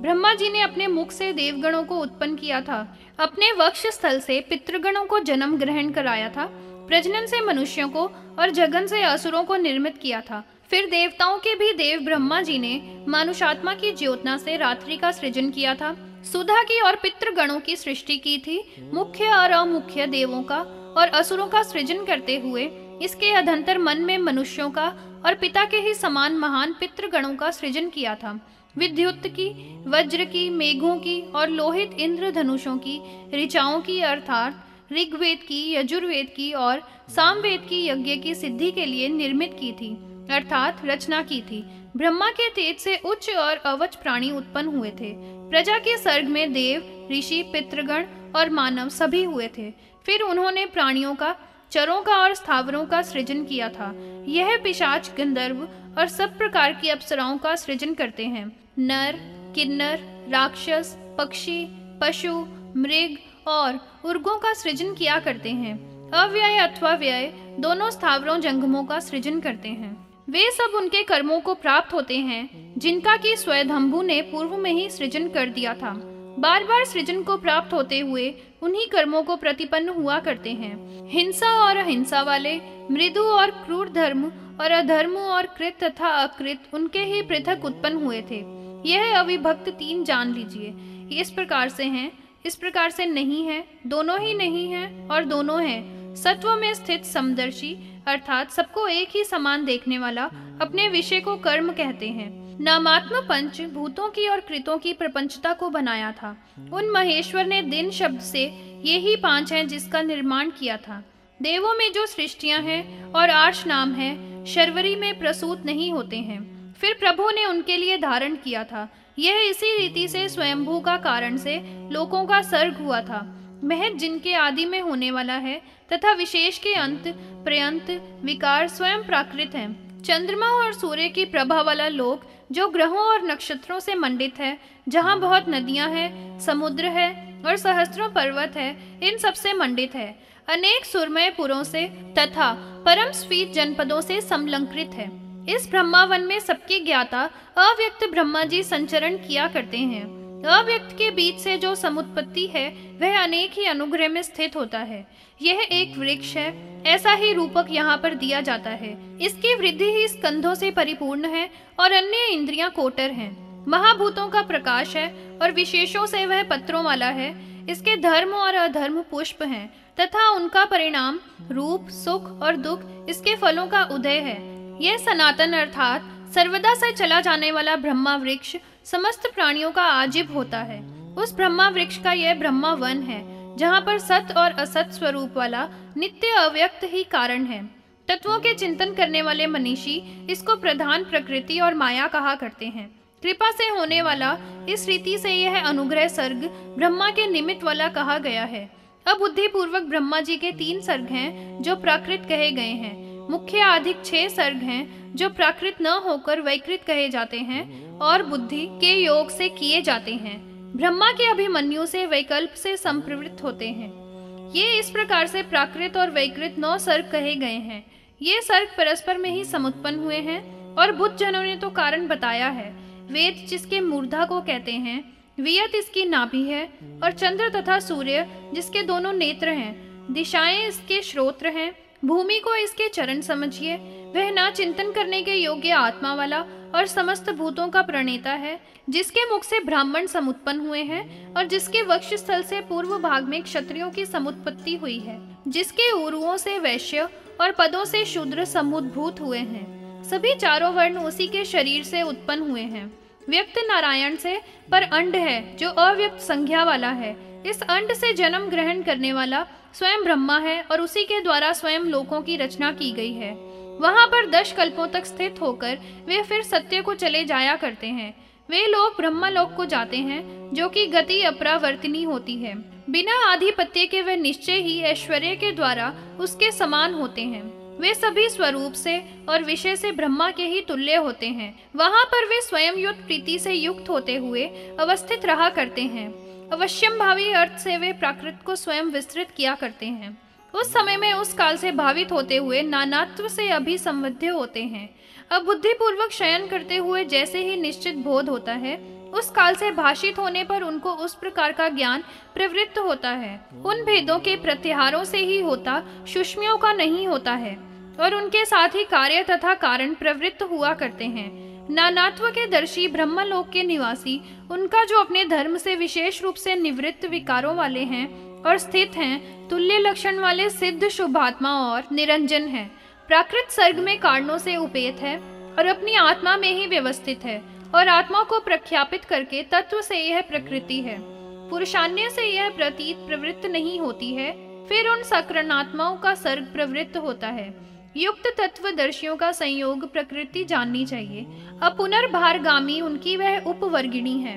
ब्रह्मा जी ने अपने मुख से देवगणों को उत्पन्न किया था, अपने वक्ष स्थल से पितृगणों को जन्म ग्रहण कराया था, प्रजनन से मनुष्यों को और जगन से असुरों को निर्मित किया था। फिर देवताओं के भी देव ब्रह्मा जी ने मानुषात्मा की ज्योतना से रात्रि का सृजन किया था, सुधा की और पितृगणों की सृष्टि की थी, मुख्य और अमुख्य देवों का और असुरों का सृजन करते हुए, इसके अधंतर मन में मनुष्यों का और पिता के ही समान महान पितृगणों का सृजन किया था। विद्युत की, वज्र की, मेघों की और लोहित इंद्र धनुषों की, ऋचाओं की अर्थात ऋग्वेद की, यजुर्वेद की और सामवेद की यज्ञ की सिद्धि के लिए निर्मित की थी, अर्थात रचना की थी। ब्रह्मा के तेज से उच्च और अवच प्राणी उत्पन्न हुए थे। प्रजा के सर्ग में देव, ऋषि, पितृगण और मानव सभी हुए थे। फिर उन्होंने प्राणियों का, चरों का और स्थावरों का सृजन किया था। यह पिशाच, गंधर्व और सब प्रकार की अप्सराओं का सृजन करते हैं। नर, किन्नर, राक्षस, पक्षी, पशु, मृग और उर्गों का सृजन किया करते हैं। अव्यय अथवा व्यय दोनों स्थावरों जंगमों का सृजन करते हैं। वे सब उनके कर्मों को प्राप्त होते हैं, जिनका कि स्वयंभू ने पूर्व में ही सृजन कर दिया था। बार बार सृजन को प्राप्त होते हुए उन्हीं कर्मों को प्रतिपन्न हुआ करते हैं। हिंसा और अहिंसा वाले, मृदु और क्रूर धर्म और अधर्म और कृत तथा अकृत उनके ही पृथक उत्पन्न हुए थे। यह अविभक्त तीन जान लीजिए। इस प्रकार से हैं, इस प्रकार से नहीं है, दोनों ही नहीं है और दोनों हैं। सत्व में स्थित समदर्शी, अर्थात सबको एक ही समान देखने वाला, अपने विषय को कर्म कहते हैं। नामात्म पंच भूतों की और कृतों की प्रपंचता को बनाया था। उन महेश्वर ने दिन शब्द से ये ही पाँच हैं जिसका निर्माण किया था। देवों में जो सृष्टियाँ हैं और आर्ष नाम है, शर्वरी में प्रसूत नहीं होते हैं। फिर प्रभु ने उनके लिए धारण किया था। यह इसी रीति से स्वयंभू का कारण से लोगों का सर्ग हुआ था। महज जिनके आदि में होने वाला है तथा विशेष के अंत, प्रयंत, विकार स्वयं प्राकृत है। चंद्रमा और सूर्य की प्रभा वाला लोक जो ग्रहों और नक्षत्रों से मंडित है, जहाँ बहुत नदियाँ हैं, समुद्र है और सहस्त्रों पर्वत है, इन सबसे मंडित है। अनेक सुरमय पुरों से तथा परम स्वीत जनपदों से समलंकृत है। इस ब्रह्मावन में सबके ज्ञाता अव्यक्त ब्रह्मा जी संचरण किया करते हैं। अव्यक्त के बीच से जो समुत्पत्ति है, वह अनेक ही अनुग्रह में स्थित होता है। यह एक वृक्ष है। ऐसा ही रूपक यहाँ पर दिया जाता है। इसकी वृद्धि ही स्कंधों से परिपूर्ण है और अन्य इंद्रियाँ कोटर हैं। महाभूतों का प्रकाश है और विशेषों से वह पत्रों वाला है। इसके धर्म और अधर्म पुष्प हैं तथा उनका परिणाम रूप, सुख और दुख इसके फलों का उदय है। यह सनातन अर्थात सर्वदा से चला जाने वाला ब्रह्मा वृक्ष समस्त प्राणियों का आजिब होता है। उस ब्रह्मा वृक्ष का यह ब्रह्मा वन है, जहाँ पर सत और असत स्वरूप वाला नित्य अव्यक्त ही कारण है। तत्वों के चिंतन करने वाले मनीषी इसको प्रधान प्रकृति और माया कहा करते हैं। कृपा से होने वाला इस रीति से यह अनुग्रह सर्ग ब्रह्मा के निमित्त वाला कहा गया है। अब बुद्धि पूर्वक ब्रह्मा जी के तीन सर्ग हैं, जो प्राकृत कहे गए हैं। मुख्य अधिक छह सर्ग हैं, जो प्राकृत न होकर वैकृत कहे जाते हैं और बुद्धि के योग से किए जाते हैं। ब्रह्मा के अभिमन्यु से वैकल्प से संप्रवृत्त होते हैं। ये इस प्रकार से प्राकृत और वैकृत नौ सर्ग कहे गए हैं। ये सर्ग परस्पर में ही समुत्पन्न हुए हैं और बुद्ध जनों ने तो कारण बताया है। वेद जिसके मूर्धा को कहते हैं, वियत इसकी नाभि है और चंद्र तथा सूर्य जिसके दोनों नेत्र हैं। दिशाएँ इसके श्रोत्र हैं। भूमि को इसके चरण समझिए। वह ना चिंतन करने के योग्य आत्मा वाला और समस्त भूतों का प्रणेता है, जिसके मुख से ब्राह्मण समुत्पन्न हुए हैं और जिसके वक्ष स्थल से पूर्व भाग में क्षत्रियों की समुत्पत्ति हुई है, जिसके उरुओं से वैश्य और पदों से शूद्र समुद्भूत हुए हैं। सभी चारों वर्ण उसी के शरीर से उत्पन्न हुए हैं। व्यक्त नारायण से पर अंड है, जो अव्यक्त संज्ञा वाला है इस अंड से जन्म ग्रहण करने वाला स्वयं ब्रह्मा है और उसी के द्वारा स्वयं लोकों की रचना की गई है। वहाँ पर दश कल्पों तक स्थित होकर वे फिर सत्य को चले जाया करते हैं। वे लोग ब्रह्मा लोक को जाते हैं, जो कि गति अपरावर्तनी होती है। बिना आधिपत्य के वे निश्चय ही ऐश्वर्य के द्वारा उसके समान होते हैं। वे सभी स्वरूप से और विषय से ब्रह्मा के ही तुल्य होते हैं। वहाँ पर वे स्वयं युक्त प्रीति से युक्त होते हुए अवस्थित रहा करते हैं। अवश्यम भावी अर्थ से वे प्राकृत को स्वयं विस्तृत किया करते हैं। उस समय में उस काल से भावित होते हुए नानात्व से अभिसंबद्ध होते हैं। अब बुद्धि पूर्वक शयन करते हुए जैसे ही निश्चित बोध होता है, उस काल से भाषित होने पर उनको उस प्रकार का ज्ञान प्रवृत्त होता है। उन भेदों के प्रत्याहारों से ही होता सुष्मियों का नहीं होता है, और उनके साथ ही कार्य तथा कारण प्रवृत्त हुआ करते हैं। नानात्व के दर्शी ब्रह्मलोक के निवासी, उनका जो अपने धर्म से विशेष रूप से निवृत्त विकारों वाले हैं और स्थित हैं, तुल्य लक्षण वाले सिद्ध शुभात्मा और निरंजन है। प्राकृत सर्ग में कारणों से उपेत है और अपनी आत्मा में ही व्यवस्थित है और आत्मा को प्रख्यापित करके तत्व से यह प्रकृति है। पुरुषान्य से यह प्रतीत प्रवृत्त नहीं होती है, फिर उन सकरणात्माओं का सर्ग प्रवृत्त होता है। युक्त तत्वदर्शियों का संयोग प्रकृति जाननी चाहिए। अब पुनर्भारगामी उनकी वह उपवर्गिणी है।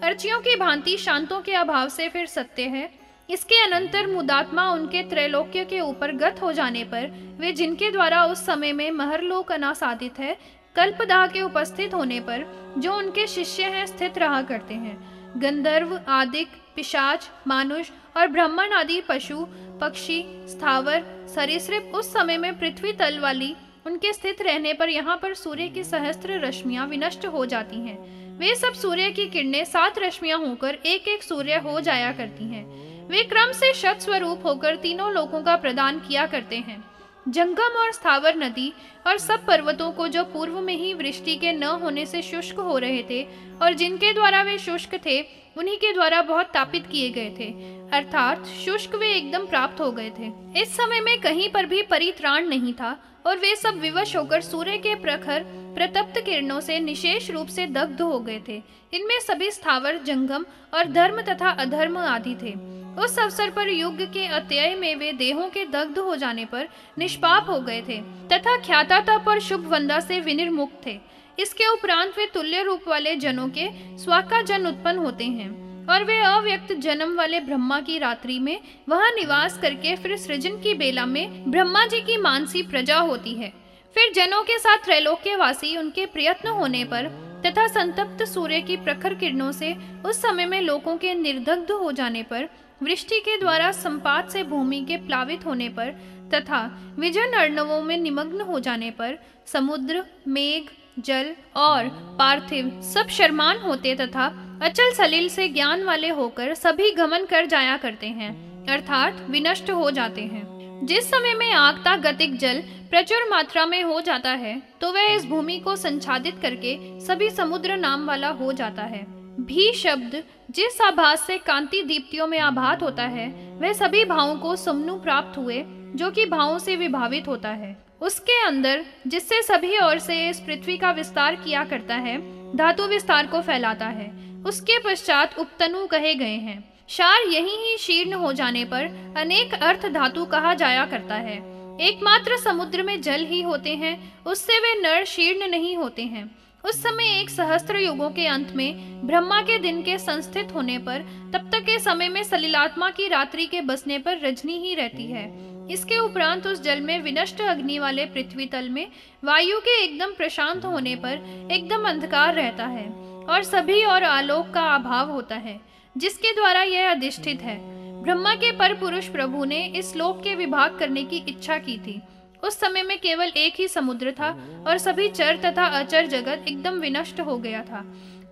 अर्चियों की भांति शांतों के अभाव से फिर सत्य है। इसके अनंतर मुदात्मा उनके त्रैलोक्य के ऊपर गत हो जाने पर वे जिनके द्वारा उस समय में महरलोक अनासादित है, कल्पदाह के उपस्थित होने पर जो उनके शिष्य हैं स्थित रहा करते हैं। गंधर्व, आदिक, पिशाच, मानुष और ब्राह्मण आदि पशु पक्षी, स्थावर, सरीसृप उस समय में पृथ्वी तल वाली, उनके स्थित रहने पर यहाँ पर सूर्य की सहस्त्र रश्मियाँ विनष्ट हो जाती हैं। वे सब सूर्य की किरणें सात रश्मियाँ होकर एक एक सूर्य हो जाया करती हैं। वे क्रम से शत स्वरूप होकर तीनों लोगों का प्रदान किया करते हैं। जंगम और स्थावर नदी और सब पर्वतों को जो पूर्व में ही वृष्टि के न होने से शुष्क हो रहे थे और जिनके द्वारा वे शुष्क थे, उन्हीं के द्वारा बहुत तापित किए गए थे। अर्थात, शुष्क वे एकदम प्राप्त हो गए थे। इस समय में कहीं पर भी परित्राण नहीं था और वे सब विवश होकर सूर्य के प्रखर, प्रतप्त किरणों से निशेष रूप से दग्ध हो गए थे। इनमें सभी स्थावर, जंगम और धर्म तथा अधर्म आदि थे। उस अवसर पर युग के अत्यय में वे देहों के दग्ध हो जाने पर निष्पाप हो गए थे, तथा ख्याता तप और शुभ वंदा से विनिर्मुक्त थे। इसके उपरांत वे तुल्य रूप वाले जनों के स्वाका जन उत्पन्न होते हैं, और वे अव्यक्त जन्म वाले ब्रह्मा की रात्रि में वहाँ निवास करके फिर सृजन की बेला में ब्रह्मा जी की मानसी प्रजा होती है। फिर जनों के साथ त्रैलोक्य वासी उनके प्रयत्न होने पर तथा संतप्त सूर्य की प्रखर किरणों से उस समय में लोगों के निर्दग्ध हो जाने पर वृष्टि के द्वारा संपात से भूमि के प्लावित होने पर तथा विजन अर्णवों में निमग्न हो जाने पर समुद्र, मेघ, जल और पार्थिव सब शर्मान होते तथा अचल सलील से ज्ञान वाले होकर सभी गमन कर जाया करते हैं, अर्थात विनष्ट हो जाते हैं। जिस समय में आगता गतिक जल प्रचुर मात्रा में हो जाता है तो वह इस भूमि को संचादित करके सभी समुद्र नाम वाला हो जाता है। भी शब्द जिस आभास से कांति दीप्तियों में आभात होता है, वह सभी भावों को समनु प्राप्त हुए, जो कि भावों से विभावित होता है। उसके अंदर, जिससे सभी ओर से इस पृथ्वी का विस्तार किया करता है, धातु विस्तार को फैलाता है। उसके पश्चात उपतनु कहे गए हैं, शार यही ही शीर्ण हो जाने पर अनेक अर्थ धातु कहा जाया करता है। एकमात्र समुद्र में जल ही होते हैं, उससे वे नर शीर्ण नहीं होते हैं। उस समय एक सहस्त्र युगों के अंत में, ब्रह्मा के दिन के संस्थित होने पर, तब तक के समय में सलिलात्मा की रात्रि के बसने पर रजनी ही रहती है। इसके उपरांत उस जल में विनष्ट अग्नि वाले पृथ्वी तल में वायु के एकदम प्रशांत होने पर एकदम अंधकार रहता है और सभी और आलोक का अभाव होता है, जिसके द्वारा यह अधिष्ठित है। ब्रह्मा के पर पुरुष प्रभु ने इस लोक के विभाग करने की इच्छा की थी। उस समय में केवल एक ही समुद्र था और सभी चर तथा अचर जगत एकदम विनष्ट हो गया था।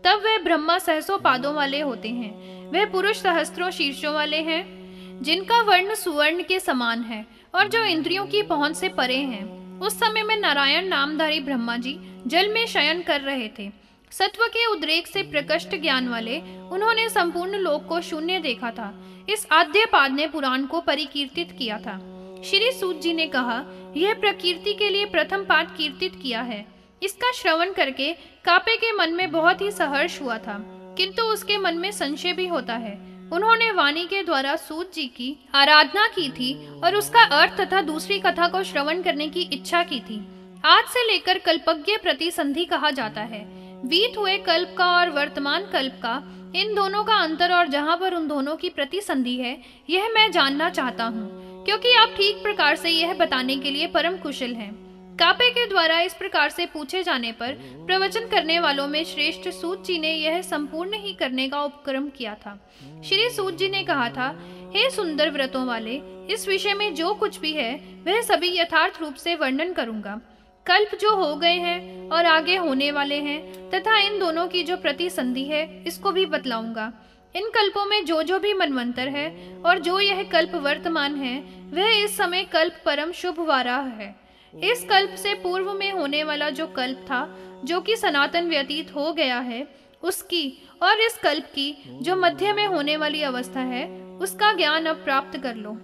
तब वह ब्रह्मा सहसो पादों वाले होते हैं। वह पुरुष सहस्त्रों शीर्षों वाले हैं, जिनका वर्ण सुवर्ण के समान है और जो इंद्रियों की पहुँच से परे हैं। उस समय में नारायण नामधारी ब्रह्मा जी जल में शयन कर रहे थे। सत्व के उद्रेक से प्रकष्ट ज्ञान वाले उन्होंने संपूर्ण लोक को शून्य देखा था। इस आद्य पाद ने पुराण को परिकीर्तित किया था। श्री सूत जी ने कहा, यह प्रकृति के लिए प्रथम पाठ कीर्तित किया है। इसका श्रवण करके कापे के मन में बहुत ही सहर्ष हुआ था, किंतु उसके मन में संशय भी होता है। उन्होंने वाणी के द्वारा सूत जी की आराधना की थी और उसका अर्थ तथा दूसरी कथा को श्रवण करने की इच्छा की थी। आज से लेकर कल्पज्ञ प्रति संधि कहा जाता है। बीत हुए कल्प का और वर्तमान कल्प का, इन दोनों का अंतर और जहाँ पर उन दोनों की प्रतिसंधि है, यह मैं जानना चाहता हूँ। क्योंकि आप ठीक प्रकार से यह बताने के लिए परम कुशल हैं। कापे के द्वारा इस प्रकार से पूछे जाने पर प्रवचन करने वालों में श्रेष्ठ सूत जी ने यह संपूर्ण ही करने का उपक्रम किया था। श्री सूत जी ने कहा था, हे सुंदर व्रतों वाले, इस विषय में जो कुछ भी है, वह सभी यथार्थ रूप से वर्णन करूँगा। कल्प जो हो गए हैं और आगे होने वाले हैं, तथा इन दोनों की जो प्रतिसंधि है, इसको भी बतलाऊँगा। इन कल्पों में जो जो भी मनवंतर है और जो यह कल्प वर्तमान है, वह इस समय कल्प परम शुभ वाराह है। इस कल्प से पूर्व में होने वाला जो कल्प था, जो कि सनातन व्यतीत हो गया है, उसकी और इस कल्प की जो मध्य में होने वाली अवस्था है, उसका ज्ञान अब प्राप्त कर लो।